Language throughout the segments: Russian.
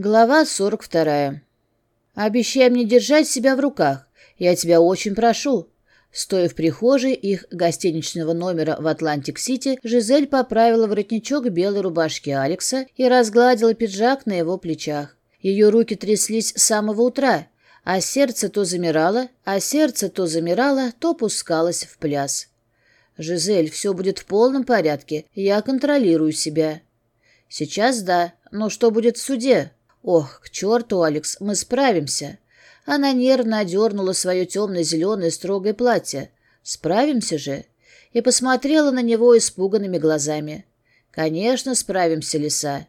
Глава 42. «Обещай мне держать себя в руках. Я тебя очень прошу». Стоя в прихожей их гостиничного номера в Атлантик-Сити, Жизель поправила воротничок белой рубашки Алекса и разгладила пиджак на его плечах. Ее руки тряслись с самого утра, а сердце то замирало, а сердце то замирало, то пускалось в пляс. «Жизель, все будет в полном порядке. Я контролирую себя». «Сейчас да, но что будет в суде?» Ох, к черту, Алекс, мы справимся. Она нервно одернула свое темно-зеленое строгое платье. Справимся же. И посмотрела на него испуганными глазами. Конечно, справимся, лиса.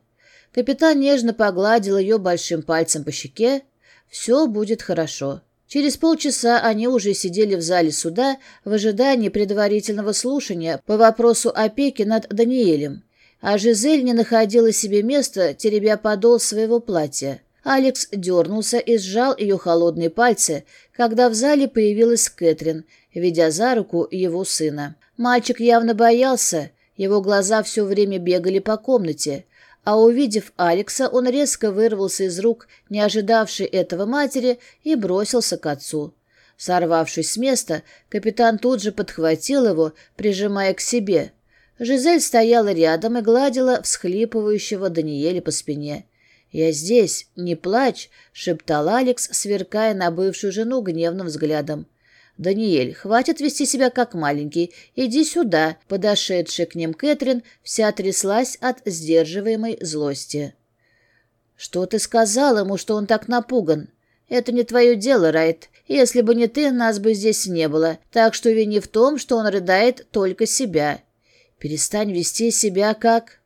Капитан нежно погладил ее большим пальцем по щеке. Все будет хорошо. Через полчаса они уже сидели в зале суда в ожидании предварительного слушания по вопросу опеки над Даниэлем. А Жизель не находила себе места, теребя подол своего платья. Алекс дернулся и сжал ее холодные пальцы, когда в зале появилась Кэтрин, ведя за руку его сына. Мальчик явно боялся, его глаза все время бегали по комнате. А увидев Алекса, он резко вырвался из рук, не ожидавшей этого матери, и бросился к отцу. Сорвавшись с места, капитан тут же подхватил его, прижимая к себе – Жизель стояла рядом и гладила всхлипывающего Даниэля по спине. «Я здесь, не плачь!» — шептал Алекс, сверкая на бывшую жену гневным взглядом. «Даниэль, хватит вести себя как маленький. Иди сюда!» — подошедшая к ним Кэтрин вся тряслась от сдерживаемой злости. «Что ты сказал ему, что он так напуган?» «Это не твое дело, Райт. Если бы не ты, нас бы здесь не было. Так что вини в том, что он рыдает только себя. «Перестань вести себя как...»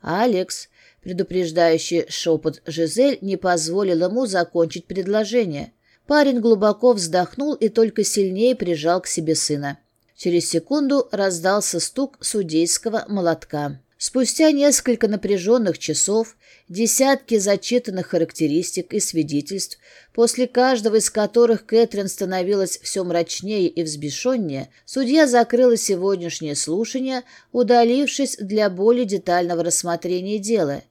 «Алекс», — предупреждающий шепот Жизель не позволил ему закончить предложение. Парень глубоко вздохнул и только сильнее прижал к себе сына. Через секунду раздался стук судейского молотка. Спустя несколько напряженных часов, десятки зачитанных характеристик и свидетельств, после каждого из которых Кэтрин становилась все мрачнее и взбешеннее, судья закрыла сегодняшнее слушание, удалившись для более детального рассмотрения дела.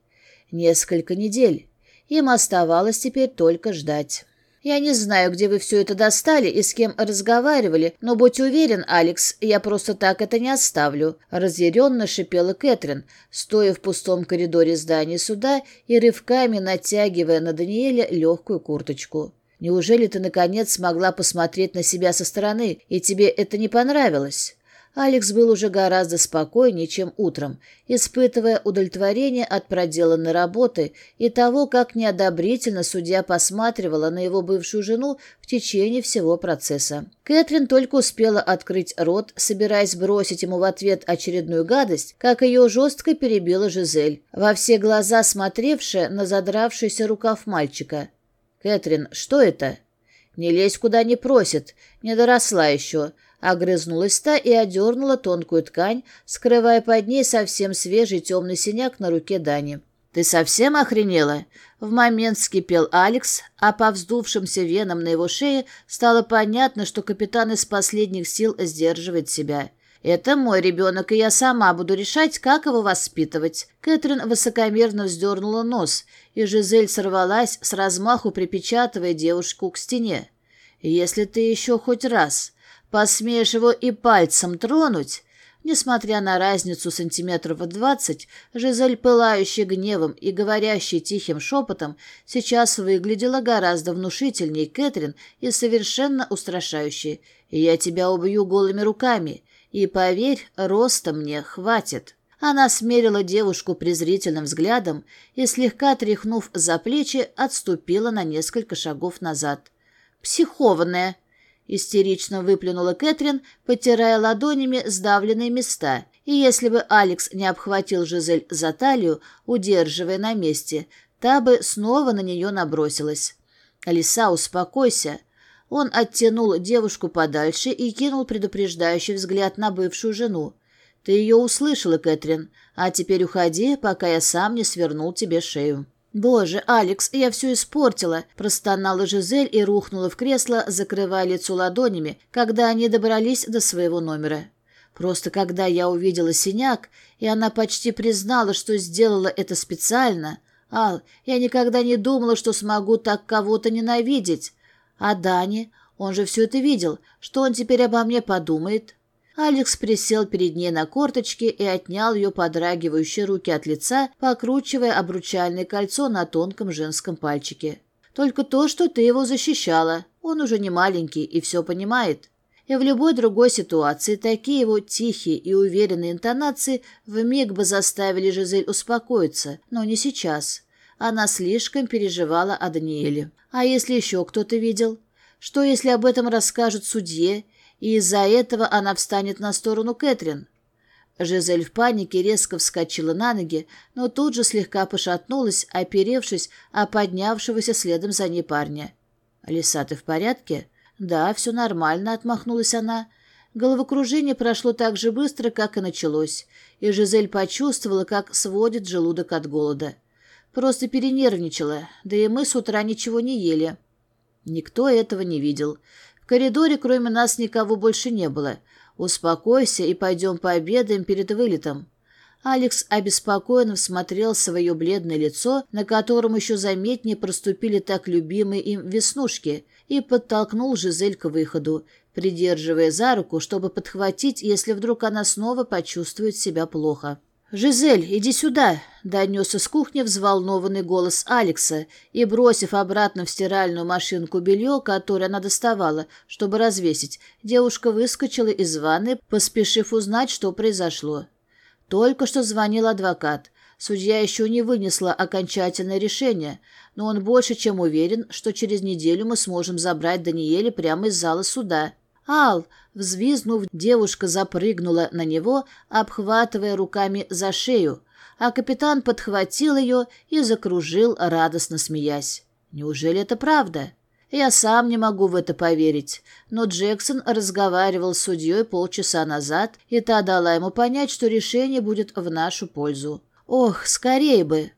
Несколько недель. Им оставалось теперь только ждать. Я не знаю, где вы все это достали и с кем разговаривали, но будь уверен, Алекс, я просто так это не оставлю», — разъяренно шипела Кэтрин, стоя в пустом коридоре здания суда и рывками натягивая на Даниэля легкую курточку. «Неужели ты, наконец, смогла посмотреть на себя со стороны, и тебе это не понравилось?» Алекс был уже гораздо спокойнее, чем утром, испытывая удовлетворение от проделанной работы и того, как неодобрительно судья посматривала на его бывшую жену в течение всего процесса. Кэтрин только успела открыть рот, собираясь бросить ему в ответ очередную гадость, как ее жестко перебила Жизель, во все глаза смотревшая на задравшийся рукав мальчика. «Кэтрин, что это?» «Не лезь, куда не просит. Не доросла еще. Огрызнулась та и одернула тонкую ткань, скрывая под ней совсем свежий темный синяк на руке Дани. «Ты совсем охренела?» В момент вскипел Алекс, а по вздувшимся венам на его шее стало понятно, что капитан из последних сил сдерживает себя. «Это мой ребенок, и я сама буду решать, как его воспитывать». Кэтрин высокомерно вздернула нос, и Жизель сорвалась, с размаху припечатывая девушку к стене. «Если ты еще хоть раз...» Посмеешь его и пальцем тронуть?» Несмотря на разницу сантиметров в двадцать, Жизель, пылающая гневом и говорящая тихим шепотом, сейчас выглядела гораздо внушительнее Кэтрин и совершенно устрашающей. «Я тебя убью голыми руками, и, поверь, роста мне хватит». Она смерила девушку презрительным взглядом и, слегка тряхнув за плечи, отступила на несколько шагов назад. «Психованная!» Истерично выплюнула Кэтрин, потирая ладонями сдавленные места. И если бы Алекс не обхватил Жизель за талию, удерживая на месте, та бы снова на нее набросилась. «Лиса, успокойся!» Он оттянул девушку подальше и кинул предупреждающий взгляд на бывшую жену. «Ты ее услышала, Кэтрин, а теперь уходи, пока я сам не свернул тебе шею». «Боже, Алекс, я все испортила!» – простонала Жизель и рухнула в кресло, закрывая лицо ладонями, когда они добрались до своего номера. Просто когда я увидела синяк, и она почти признала, что сделала это специально. Ал, я никогда не думала, что смогу так кого-то ненавидеть. А Дани, он же все это видел, что он теперь обо мне подумает?» Алекс присел перед ней на корточке и отнял ее подрагивающие руки от лица, покручивая обручальное кольцо на тонком женском пальчике. «Только то, что ты его защищала. Он уже не маленький и все понимает». И в любой другой ситуации такие его тихие и уверенные интонации вмиг бы заставили Жизель успокоиться, но не сейчас. Она слишком переживала о Даниэле. А если еще кто-то видел? Что, если об этом расскажут судье и из-за этого она встанет на сторону Кэтрин. Жизель в панике резко вскочила на ноги, но тут же слегка пошатнулась, оперевшись о поднявшегося следом за ней парня. «Лиса, ты в порядке?» «Да, все нормально», — отмахнулась она. Головокружение прошло так же быстро, как и началось, и Жизель почувствовала, как сводит желудок от голода. Просто перенервничала, да и мы с утра ничего не ели. Никто этого не видел. В коридоре кроме нас никого больше не было. Успокойся и пойдем пообедаем перед вылетом». Алекс обеспокоенно всмотрел свое бледное лицо, на котором еще заметнее проступили так любимые им веснушки, и подтолкнул Жизель к выходу, придерживая за руку, чтобы подхватить, если вдруг она снова почувствует себя плохо. «Жизель, иди сюда!» – донесся с кухни взволнованный голос Алекса, и, бросив обратно в стиральную машинку белье, которое она доставала, чтобы развесить, девушка выскочила из ванны, поспешив узнать, что произошло. Только что звонил адвокат. Судья еще не вынесла окончательное решение, но он больше чем уверен, что через неделю мы сможем забрать Даниэля прямо из зала суда. «Ал, Взвизнув, девушка запрыгнула на него, обхватывая руками за шею, а капитан подхватил ее и закружил, радостно смеясь. Неужели это правда? Я сам не могу в это поверить, но Джексон разговаривал с судьей полчаса назад, и та дала ему понять, что решение будет в нашу пользу. Ох, скорее бы!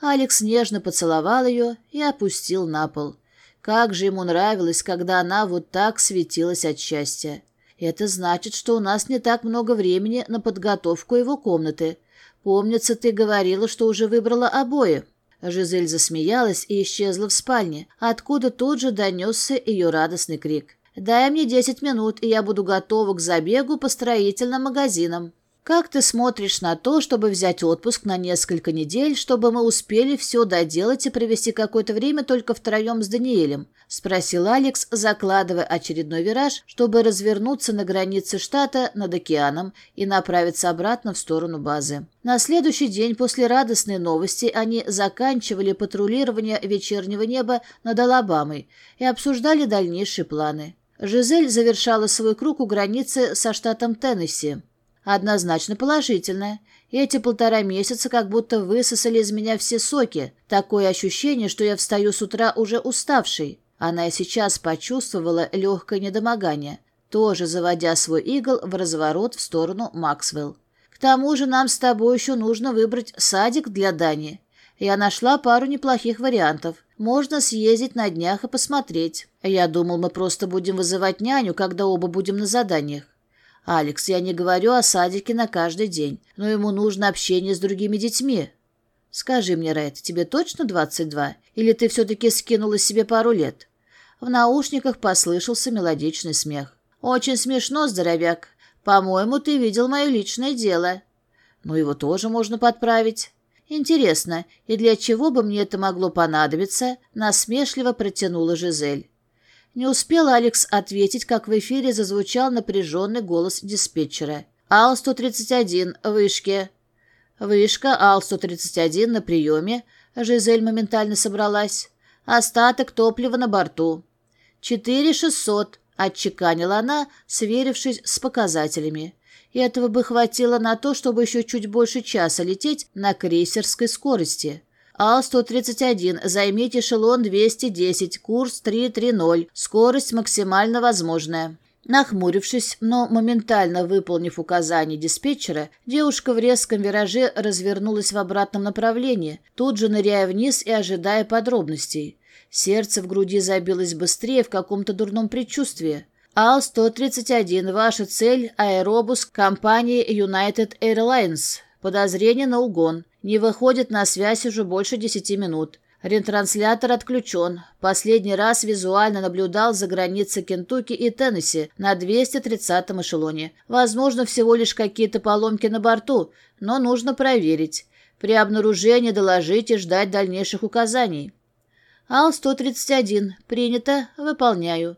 Алекс нежно поцеловал ее и опустил на пол. Как же ему нравилось, когда она вот так светилась от счастья. Это значит, что у нас не так много времени на подготовку его комнаты. Помнится, ты говорила, что уже выбрала обои». Жизель засмеялась и исчезла в спальне, откуда тут же донесся ее радостный крик. «Дай мне 10 минут, и я буду готова к забегу по строительным магазинам». Как ты смотришь на то, чтобы взять отпуск на несколько недель, чтобы мы успели все доделать и провести какое-то время только втроем с Даниэлем?» – спросил Алекс, закладывая очередной вираж, чтобы развернуться на границе штата над океаном и направиться обратно в сторону базы. На следующий день после радостной новости они заканчивали патрулирование вечернего неба над Алабамой и обсуждали дальнейшие планы. Жизель завершала свой круг у границы со штатом Теннесси. Однозначно положительное. Эти полтора месяца как будто высосали из меня все соки. Такое ощущение, что я встаю с утра уже уставший. Она и сейчас почувствовала легкое недомогание, тоже заводя свой игл в разворот в сторону Максвелл. «К тому же нам с тобой еще нужно выбрать садик для Дани. Я нашла пару неплохих вариантов. Можно съездить на днях и посмотреть. Я думал, мы просто будем вызывать няню, когда оба будем на заданиях. Алекс, я не говорю о садике на каждый день, но ему нужно общение с другими детьми. Скажи мне, Райт, тебе точно 22? Или ты все-таки скинула себе пару лет? В наушниках послышался мелодичный смех. Очень смешно, здоровяк. По-моему, ты видел мое личное дело. Ну, его тоже можно подправить. Интересно, и для чего бы мне это могло понадобиться? Насмешливо протянула Жизель. Не успел Алекс ответить, как в эфире зазвучал напряженный голос диспетчера. «Ал-131, вышки!» «Вышка, Ал-131 на приеме!» Жизель моментально собралась. «Остаток топлива на борту!» «Четыре шестьсот!» — отчеканила она, сверившись с показателями. И этого бы хватило на то, чтобы еще чуть больше часа лететь на крейсерской скорости. А 131 займите эшелон 210, курс 330, скорость максимально возможная. Нахмурившись, но моментально выполнив указание диспетчера, девушка в резком вираже развернулась в обратном направлении, тут же ныряя вниз и ожидая подробностей. Сердце в груди забилось быстрее в каком-то дурном предчувствии. АЛ-131, ваша цель – аэробус компании United Airlines – Подозрения на угон. Не выходит на связь уже больше 10 минут. Рентранслятор отключен. Последний раз визуально наблюдал за границей Кентукки и Теннесси на 230-м эшелоне. Возможно, всего лишь какие-то поломки на борту, но нужно проверить. При обнаружении доложить и ждать дальнейших указаний. Ал-131. Принято. Выполняю.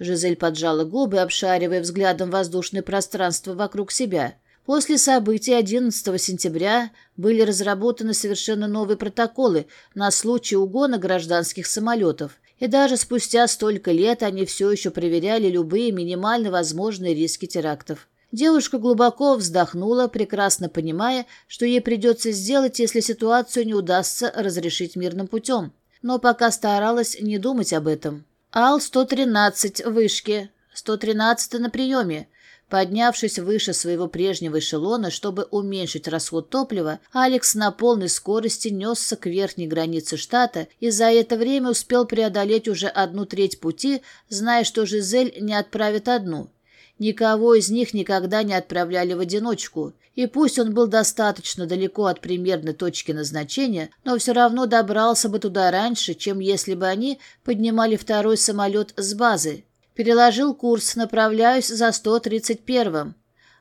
Жизель поджала губы, обшаривая взглядом воздушное пространство вокруг себя. После событий 11 сентября были разработаны совершенно новые протоколы на случай угона гражданских самолетов, и даже спустя столько лет они все еще проверяли любые минимально возможные риски терактов. Девушка глубоко вздохнула, прекрасно понимая, что ей придется сделать, если ситуацию не удастся разрешить мирным путем. Но пока старалась не думать об этом. Ал-113 вышки, 113 на приеме, Поднявшись выше своего прежнего эшелона, чтобы уменьшить расход топлива, Алекс на полной скорости несся к верхней границе штата и за это время успел преодолеть уже одну треть пути, зная, что Жизель не отправит одну. Никого из них никогда не отправляли в одиночку. И пусть он был достаточно далеко от примерной точки назначения, но все равно добрался бы туда раньше, чем если бы они поднимали второй самолет с базы. Переложил курс, направляюсь за 131-м.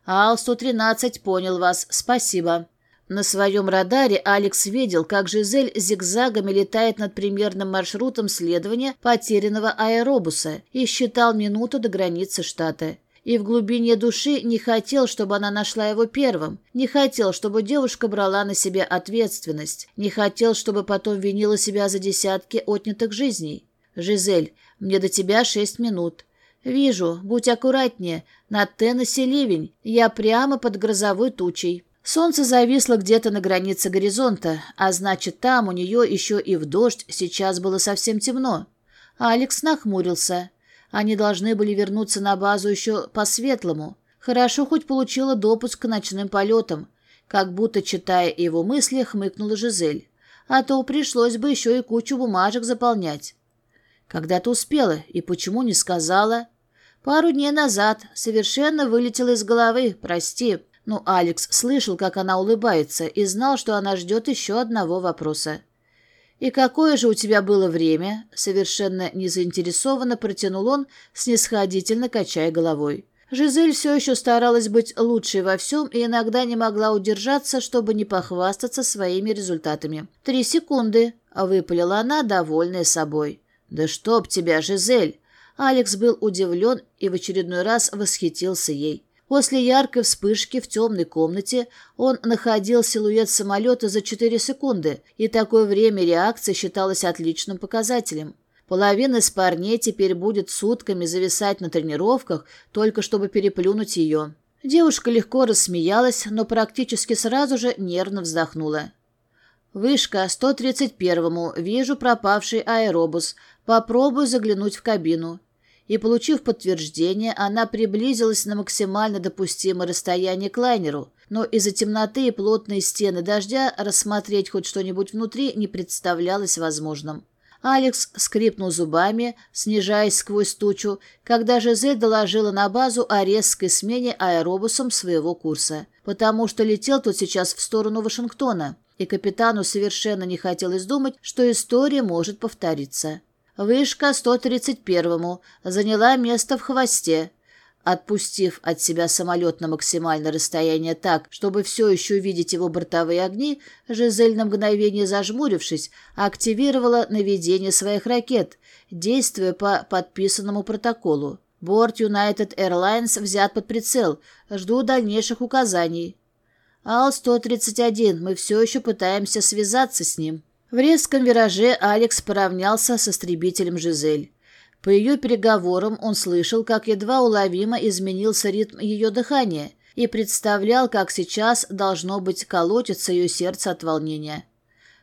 Ал-113 понял вас, спасибо. На своем радаре Алекс видел, как Жизель зигзагами летает над примерным маршрутом следования потерянного аэробуса и считал минуту до границы штата. И в глубине души не хотел, чтобы она нашла его первым, не хотел, чтобы девушка брала на себя ответственность, не хотел, чтобы потом винила себя за десятки отнятых жизней. «Жизель, мне до тебя шесть минут». «Вижу, будь аккуратнее, на Теннессе ливень, я прямо под грозовой тучей». Солнце зависло где-то на границе горизонта, а значит, там у нее еще и в дождь сейчас было совсем темно. Алекс нахмурился. Они должны были вернуться на базу еще по-светлому. Хорошо хоть получила допуск к ночным полетам. Как будто, читая его мысли, хмыкнула Жизель. А то пришлось бы еще и кучу бумажек заполнять когда ты успела и почему не сказала?» «Пару дней назад. Совершенно вылетела из головы. Прости». Но Алекс слышал, как она улыбается, и знал, что она ждет еще одного вопроса. «И какое же у тебя было время?» Совершенно незаинтересованно протянул он, снисходительно качая головой. Жизель все еще старалась быть лучшей во всем и иногда не могла удержаться, чтобы не похвастаться своими результатами. «Три секунды», — выпалила она, довольная собой. Да чтоб тебя, Жизель! Алекс был удивлен и в очередной раз восхитился ей. После яркой вспышки в темной комнате он находил силуэт самолета за 4 секунды, и такое время реакции считалось отличным показателем. Половина из парней теперь будет сутками зависать на тренировках, только чтобы переплюнуть ее. Девушка легко рассмеялась, но практически сразу же нервно вздохнула. «Вышка, 131-му, вижу пропавший аэробус», Попробую заглянуть в кабину. И получив подтверждение, она приблизилась на максимально допустимое расстояние к лайнеру, но из-за темноты и плотной стены дождя рассмотреть хоть что-нибудь внутри не представлялось возможным. Алекс скрипнул зубами, снижаясь сквозь тучу, когда Жизель доложила на базу о резкой смене аэробусом своего курса, потому что летел тот сейчас в сторону Вашингтона, и капитану совершенно не хотелось думать, что история может повториться. Вышка 131 заняла место в хвосте. Отпустив от себя самолет на максимальное расстояние так, чтобы все еще видеть его бортовые огни, Жизель на мгновение зажмурившись, активировала наведение своих ракет, действуя по подписанному протоколу. Борт United Airlines взят под прицел. Жду дальнейших указаний. Ал-131, мы все еще пытаемся связаться с ним. В резком вираже Алекс поравнялся с истребителем Жизель. По ее переговорам он слышал, как едва уловимо изменился ритм ее дыхания и представлял, как сейчас должно быть колотится ее сердце от волнения.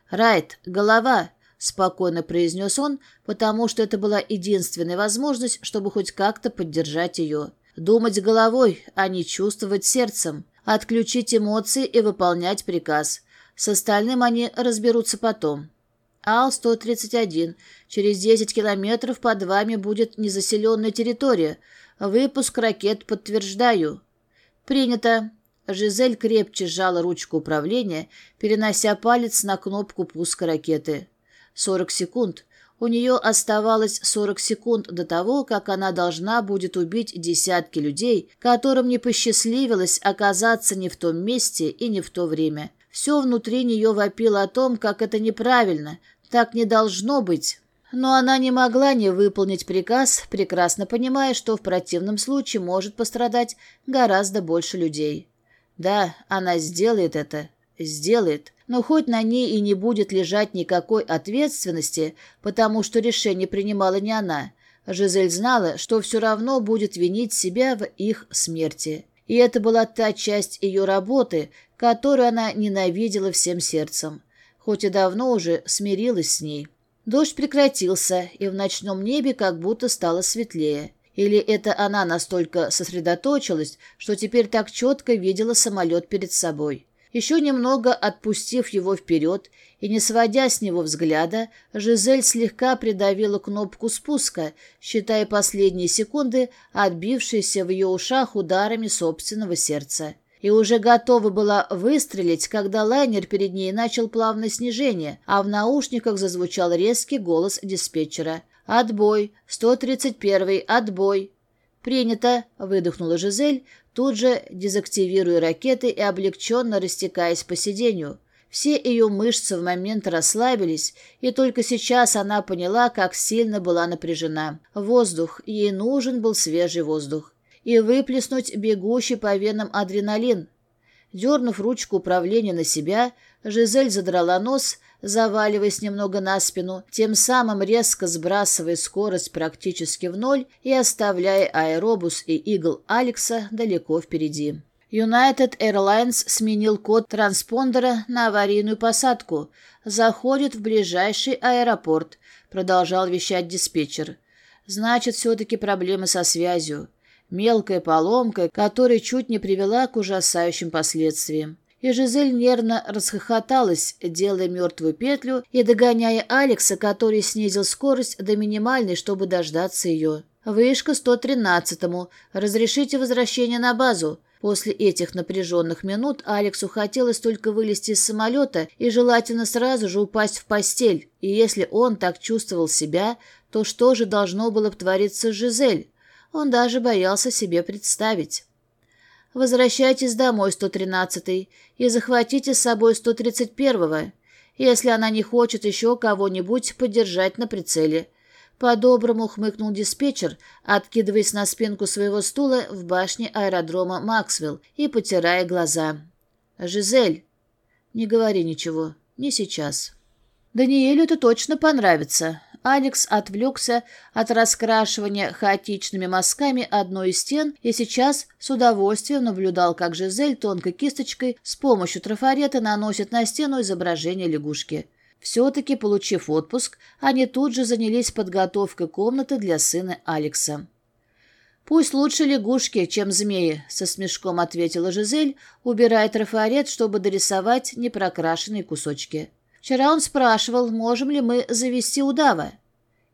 «Райт, голова!» – спокойно произнес он, потому что это была единственная возможность, чтобы хоть как-то поддержать ее. Думать головой, а не чувствовать сердцем. Отключить эмоции и выполнять приказ – с остальным они разберутся потом. Ал-131. Через 10 километров под вами будет незаселенная территория. Выпуск ракет подтверждаю. Принято. Жизель крепче сжала ручку управления, перенося палец на кнопку пуска ракеты. 40 секунд. У нее оставалось 40 секунд до того, как она должна будет убить десятки людей, которым не посчастливилось оказаться не в том месте и не в то время. Все внутри нее вопило о том, как это неправильно, так не должно быть. Но она не могла не выполнить приказ, прекрасно понимая, что в противном случае может пострадать гораздо больше людей. Да, она сделает это. Сделает. Но хоть на ней и не будет лежать никакой ответственности, потому что решение принимала не она. Жизель знала, что все равно будет винить себя в их смерти. И это была та часть ее работы, которую она ненавидела всем сердцем, хоть и давно уже смирилась с ней. Дождь прекратился, и в ночном небе как будто стало светлее. Или это она настолько сосредоточилась, что теперь так четко видела самолет перед собой. Еще немного отпустив его вперед и не сводя с него взгляда, Жизель слегка придавила кнопку спуска, считая последние секунды, отбившиеся в ее ушах ударами собственного сердца и уже готова была выстрелить, когда лайнер перед ней начал плавное снижение, а в наушниках зазвучал резкий голос диспетчера. «Отбой! 131-й! Отбой!» «Принято!» — выдохнула Жизель, тут же дезактивируя ракеты и облегченно растекаясь по сиденью. Все ее мышцы в момент расслабились, и только сейчас она поняла, как сильно была напряжена. Воздух. Ей нужен был свежий воздух и выплеснуть бегущий по венам адреналин. Дернув ручку управления на себя, Жизель задрала нос, заваливаясь немного на спину, тем самым резко сбрасывая скорость практически в ноль и оставляя аэробус и игл Алекса далеко впереди. United Airlines сменил код транспондера на аварийную посадку. Заходит в ближайший аэропорт, продолжал вещать диспетчер. Значит, все-таки проблемы со связью. Мелкая поломка, которая чуть не привела к ужасающим последствиям. И Жизель нервно расхохоталась, делая мертвую петлю и догоняя Алекса, который снизил скорость до минимальной, чтобы дождаться ее. «Вышка 113-му. Разрешите возвращение на базу». После этих напряженных минут Алексу хотелось только вылезти из самолета и желательно сразу же упасть в постель. И если он так чувствовал себя, то что же должно было твориться с Жизель? Он даже боялся себе представить. Возвращайтесь домой, 113-й, и захватите с собой 131-го, если она не хочет еще кого-нибудь подержать на прицеле. По-доброму хмыкнул диспетчер, откидываясь на спинку своего стула в башне аэродрома Максвелл и потирая глаза. «Жизель, не говори ничего, не сейчас». «Даниэлю это точно понравится. Алекс отвлекся от раскрашивания хаотичными мазками одной из стен и сейчас с удовольствием наблюдал, как Жизель тонкой кисточкой с помощью трафарета наносит на стену изображение лягушки. Все-таки, получив отпуск, они тут же занялись подготовкой комнаты для сына Алекса. «Пусть лучше лягушки, чем змеи», — со смешком ответила Жизель, убирая трафарет, чтобы дорисовать непрокрашенные кусочки. Вчера он спрашивал, можем ли мы завести удава.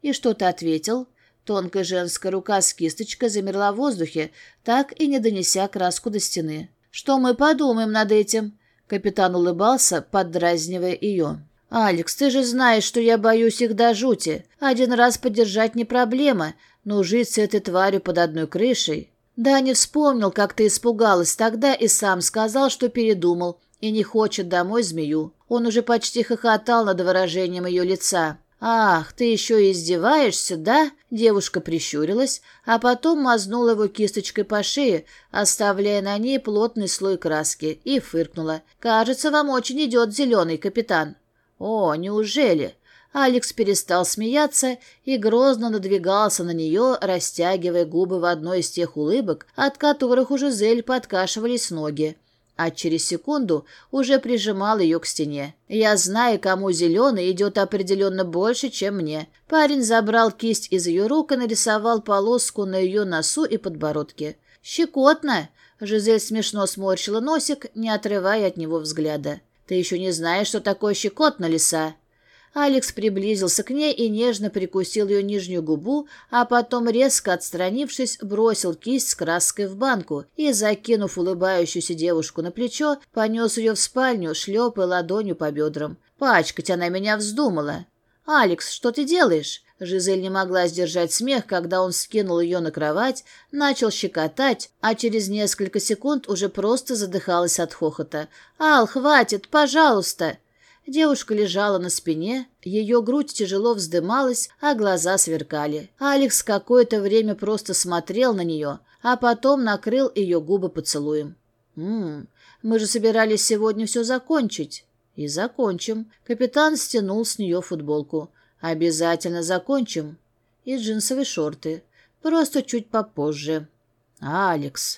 И что-то ответил? Тонкая женская рука с кисточкой замерла в воздухе, так и не донеся краску до стены. Что мы подумаем над этим? Капитан улыбался, поддразнивая ее. «Алекс, ты же знаешь, что я боюсь их до жути. Один раз поддержать не проблема, но жить с этой тварью под одной крышей...» Да, не вспомнил, как ты испугалась тогда и сам сказал, что передумал и не хочет домой змею. Он уже почти хохотал над выражением ее лица. «Ах, ты еще и издеваешься, да?» Девушка прищурилась, а потом мазнула его кисточкой по шее, оставляя на ней плотный слой краски, и фыркнула. «Кажется, вам очень идет зеленый капитан». «О, неужели?» Алекс перестал смеяться и грозно надвигался на нее, растягивая губы в одной из тех улыбок, от которых у Жизель подкашивались ноги а через секунду уже прижимал ее к стене. Я знаю, кому зеленый идет определенно больше, чем мне. Парень забрал кисть из ее рук и нарисовал полоску на ее носу и подбородке. «Щекотно!» — Жизель смешно сморщила носик, не отрывая от него взгляда. «Ты еще не знаешь, что такое щекотно, лиса!» Алекс приблизился к ней и нежно прикусил ее нижнюю губу, а потом, резко отстранившись, бросил кисть с краской в банку и, закинув улыбающуюся девушку на плечо, понес ее в спальню, шлепая ладонью по бедрам. «Пачкать она меня вздумала!» «Алекс, что ты делаешь?» Жизель не могла сдержать смех, когда он скинул ее на кровать, начал щекотать, а через несколько секунд уже просто задыхалась от хохота. «Ал, хватит, пожалуйста!» Девушка лежала на спине, ее грудь тяжело вздымалась, а глаза сверкали. Алекс какое-то время просто смотрел на нее, а потом накрыл ее губы поцелуем. «Ммм, мы же собирались сегодня все закончить». «И закончим». Капитан стянул с нее футболку. «Обязательно закончим». «И джинсовые шорты. Просто чуть попозже». «Алекс,